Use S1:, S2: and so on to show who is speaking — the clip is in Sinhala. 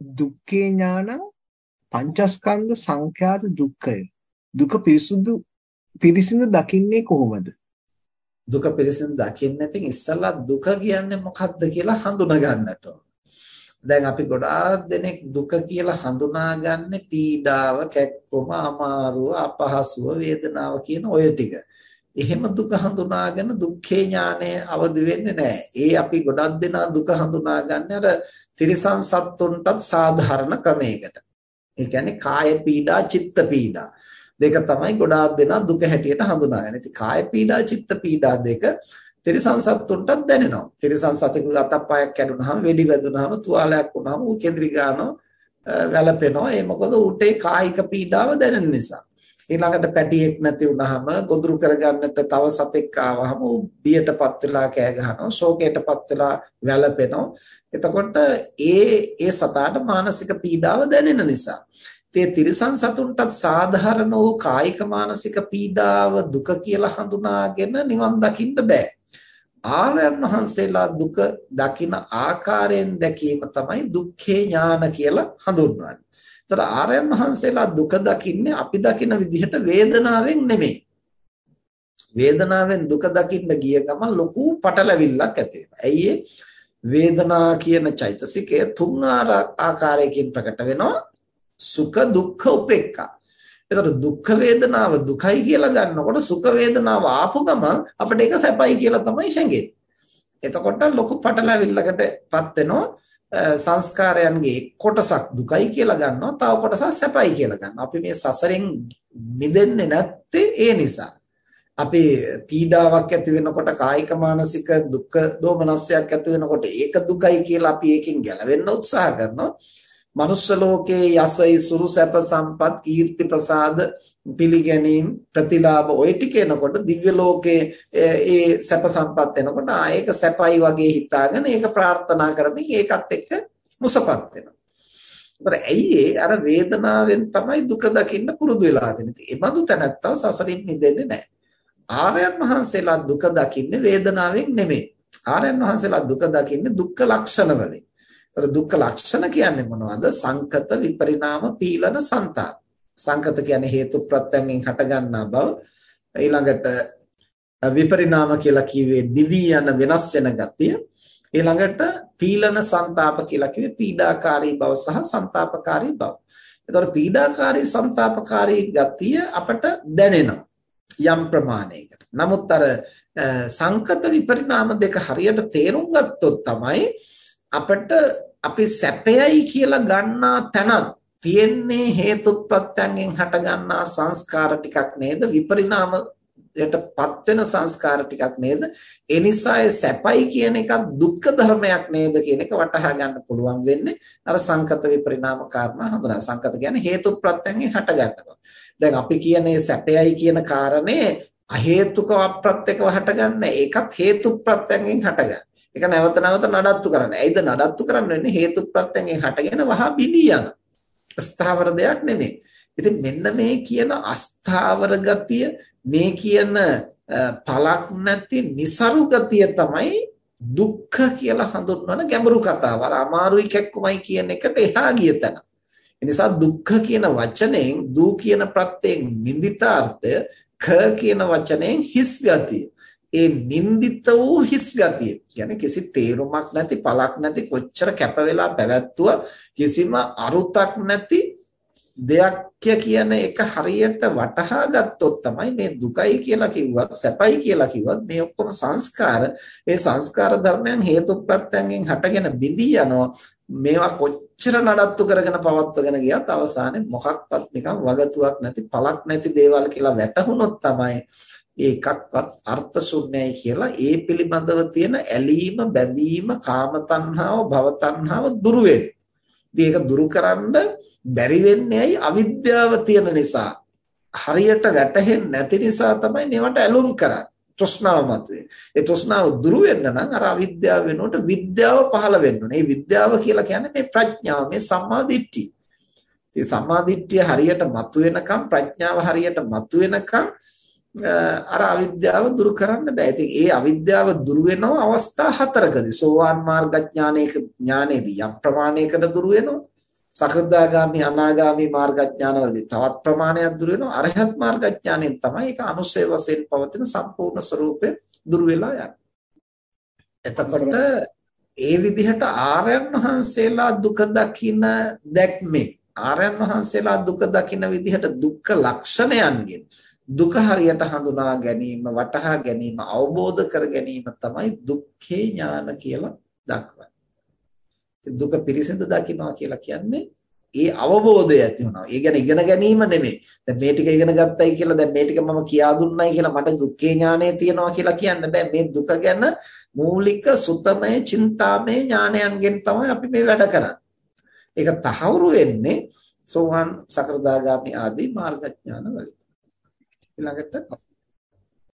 S1: දුක්ඛේ ඥානං පංචස්කන්ධ සංඛ්‍යාත දුක්ඛය. දුක පිරිසුදු පිරිසිදු දකින්නේ කොහොමද?
S2: දුක පිරිසිදු දකින්න ඉතින් ඉස්සලා දුක කියන්නේ මොකක්ද කියලා හඳුනා ගන්නට ඕන. දැන් අපි ගොඩාක් දෙනෙක් දුක කියලා හඳුනාගන්නේ පීඩාව, කැක්කම, අමාරුව, අපහසුව, වේදනාව කියන ඔය ටික. එහෙම දුක හඳුනාගෙන දුක්ඛේ ඥානය අවදි වෙන්නේ නැහැ. ඒ අපි ගොඩක් දෙනා දුක හඳුනාගන්නේ අර තිරිසන් සත්තුන්ටත් සාධාරණ ක්‍රමයකට. ඒ කියන්නේ කාය පීඩා, චිත්ත පීඩා. දෙක තමයි ගොඩාක් දෙනා දුක හැටියට හඳුනාගන්නේ. ඉතින් කාය පීඩා, චිත්ත පීඩා දෙක තිරිසන් සත්තුන්ටත් දැනෙනවා. තිරිසන් සතෙකුගේ අතප්පයක් කැඩුනහම, වෙඩි වැදුනහම, තුවාලයක් වුනහම ඌ කේන්ද්‍රී ගන්නවා, වැළපෙනවා. ඒ මොකද ඌට කායික පීඩාව දැනෙන නිසා. ඊළඟට පැටියෙක් නැති වුනහම ගොදුරු කරගන්නට තව සතෙක් ආවහම ඌ බියටපත් වෙලා කෑ ගහනවා ශෝකයටපත් වෙලා වැළපෙනවා. එතකොට ඒ ඒ සතාට මානසික පීඩාව දැනෙන නිසා. ඒ තිරිසන් සතුන්ටත් සාධාරණ වූ කායික මානසික පීඩාව දුක කියලා හඳුනාගෙන නිවන් දකින්න බෑ. ආර්යයන් වහන්සේලා දුක දකින ආකාරයෙන් දැකීම තමයි දුක්ඛේ ඥාන කියලා හඳුන්වන්නේ. ඒතර ආර්යයන් වහන්සේලා දුක දකින්නේ අපි දකින විදිහට වේදනාවෙන් නෙමෙයි. වේදනාවෙන් දුක දකින්න ගිය ගමන් ලොකු පටලැවිල්ලක් ඇති ඇයි වේදනා කියන චෛතසිකය තුන් ආකාරයකින් ප්‍රකට වෙනවා. සුඛ දුක්ඛ උපේක්ඛා. ඒතර දුක්ඛ වේදනාව දුකයි කියලා ගන්නකොට සුඛ වේදනාව ආපු ගමන් අපිට ඒක සැපයි කියලා තමයි හැඟෙන්නේ. එතකොට ලොකු පටලැවිල්ලකටපත් වෙනවා. සංස්කාරයන්ගේ කොටසක් දුකයි කියලා ගන්නවා තව කොටසක් සැපයි කියලා ගන්නවා අපි මේ සසරෙන් මිදෙන්නේ නැත්තේ ඒ නිසා අපි පීඩාවක් ඇති වෙනකොට කායික මානසික දුක් දෝමනස්යක් ඇති වෙනකොට ඒක දුකයි කියලා අපි ඒකෙන් ගැලවෙන්න උත්සාහ කරනවා මනුස්ස ලෝකයේ යසයි සුරු සැප සම්පත් කීර්ති ප්‍රසාද පිළිගැනීම් ප්‍රතිලාභ ওই ටික එනකොට දිව්‍ය ලෝකයේ ඒ සැප සම්පත් එනකොට ආ ඒක සැපයි වගේ හිතාගෙන ඒක ප්‍රාර්ථනා කරමින් ඒකත් එක්ක මුසපත් වෙනවා. ඒතර ඇයි අර වේදනාවෙන් තමයි දුක දකින්න පුරුදු වෙලා තියෙන්නේ. ඒ බඳු තැනත්තා සසරින් මිදෙන්නේ නැහැ. ආර්යයන් වහන්සේලා දුක දකින්නේ වේදනාවෙන් නෙමෙයි. ආර්යයන් වහන්සේලා දුක දකින්නේ දුක්ඛ ලක්ෂණ වලින්. දුක්ඛ ලක්ෂණ කියන්නේ මොනවද? සංකත විපරිණාම පීලන ਸੰతాප. සංකත කියන්නේ හේතු ප්‍රත්‍යයෙන් හටගන්නා බව. ඊළඟට විපරිණාම කියලා කිව්වේ දිදී යන වෙනස් වෙන ගතිය. ඊළඟට පීලන ਸੰతాප කියලා කිව්වේ පීඩාකාරී බව සහ ਸੰతాපකාරී බව. එතකොට පීඩාකාරී ਸੰతాපකාරී ගතිය අපට දැනෙනවා. යම් ප්‍රමාණයකට. නමුත් අර සංකත විපරිණාම දෙක හරියට තේරුම් ගත්තොත් තමයි අපිට අපි සැපයයි කියලා ගන්නා තැනත් තියෙන්නේ හේතුප්‍රත්‍යයෙන් හටගන්නා සංස්කාර ටිකක් නේද? විපරිණාමයටපත් වෙන සංස්කාර ටිකක් නේද? ඒ නිසා ඒ සැපයි කියන එක දුක්ඛ ධර්මයක් නේද කියන එක වටහා ගන්න පුළුවන් වෙන්නේ. අර සංකත විපරිණාම කාරණා හඳුනා. සංකත කියන්නේ හේතුප්‍රත්‍යයෙන් හටගන්නවා. දැන් අපි කියන්නේ සැපයයි කියන කාරණේ අහේතුක අප්‍රත්‍යකව හටගන්නේ. ඒකත් හේතුප්‍රත්‍යයෙන් හටගන්නේ. ඒක නැවත නැවත නඩත්තු කරන්න. ඇයිද නඩත්තු කරන්න වෙන්නේ හේතුප්‍රත්‍යයෙන් හටගෙන වහා බිඳී යන. ස්ථාවර දෙයක් නෙමෙයි. ඉතින් මෙන්න මේ කියන අස්ථාවර ගතිය මේ කියන පලක් නැති નિසරු ගතිය තමයි දුක්ඛ කියලා හඳුන්වන ගැඹුරු කතාව. අර අමාරුයි කැක්කුමයි කියන එකට එහා ගිය තැන. එනිසා දුක්ඛ කියන වචනයෙන් දූ කියන ප්‍රත්‍යයෙන් නින්දිතාර්ථය ක කියන වචනයෙන් හිස් ගතිය. ඒ නින්දිත වූ හිස් ගතිය. කියන්නේ කිසි තේරුමක් නැති පළක් නැති කොච්චර කැප වෙලා පැවැත්තුව කිසිම අරුතක් නැති දෙයක් කියන එක හරියට වටහා ගත්තොත් තමයි මේ දුකයි කියලා කිව්වත් සැපයි කියලා කිව්වත් මේ ඔක්කොම සංස්කාර ඒ සංස්කාර ධර්මයන් හේතු ප්‍රත්‍යයෙන් හටගෙන බිඳී යනවා මේවා කොච්චර නඩත්තු කරගෙන පවත්වගෙන ගියත් අවසානයේ මොකක්වත් නිකන් වගතුවක් නැති පළක් නැති දේවල් කියලා වැටහුනොත් තමයි ඒකක්වත් අර්ථ ශුන්‍යයි කියලා ඒ පිළිබඳව තියෙන ඇලීම බැඳීම කාම තණ්හාව භව තණ්හාව දුරු ඒක දුරු කරන්න බැරි වෙන්නේ ඇයි අවිද්‍යාව තියෙන නිසා හරියට වැටහෙන්නේ නැති නිසා තමයි මේවට ඇලුම් කරන්නේ තෘෂ්ණාව මතුවේ. ඒ තෘෂ්ණාව දුරු වෙන්න නම් අර අවිද්‍යාව වෙනුවට විද්‍යාව පහළ වෙන්න ඕනේ. මේ විද්‍යාව කියලා කියන්නේ මේ ප්‍රඥාව, මේ සම්මා දිට්ඨිය. ඉතින් සම්මා දිට්ඨිය හරියට මතුවෙනකම් ප්‍රඥාව හරියට මතුවෙනකම් අර අවිද්‍යාව දුරු කරන්න බෑ. ඉතින් ඒ අවිද්‍යාව දුරු වෙනව අවස්ථා හතරකදී. සෝවාන් මාර්ග ඥානයක ඥානයේදී යම් ප්‍රමාණයකට දුරු වෙනවා. සකෘදාගාමි අනාගාමි මාර්ගඥානවලදී තවත් ප්‍රමාණයක් දුර වෙනවා අරහත් මාර්ගඥානෙන් තමයි ඒක අනුශය වශයෙන් පවතින සම්පූර්ණ ස්වરૂපය දුර වෙලා යන්නේ. එතකොට ඒ විදිහට ආර්යයන් වහන්සේලා දුක දකින දැක්මේ ආර්යයන් වහන්සේලා දුක දකින විදිහට දුක්ඛ ලක්ෂණයන්ගෙන් දුක හරියට හඳුනා ගැනීම වටහා ගැනීම අවබෝධ කර ගැනීම තමයි දුක්ඛේ ඥාන කියලා දක්වන්නේ. දුක පිරිසිදු දකින්නවා කියලා කියන්නේ ඒ අවබෝධය ඇති වෙනවා. ඒ කියන්නේ ඉගෙන ගැනීම නෙමෙයි. දැන් මේ ටික ඉගෙන ගත්තයි කියලා දැන් මේ ටික මම කියා දුන්නයි කියලා මට දුක්ඛේ ඥානය තියෙනවා කියලා කියන්න බෑ. මේ දුක ගැන මූලික සුතමය චින්තාමය ඥානයන්ගෙන් තමයි අපි මේ වැඩ කරන්නේ. ඒක තහවුරු වෙන්නේ සෝවාන් සකෘදාගාමි ආදී මාර්ගඥාන වලින්. ඊළඟට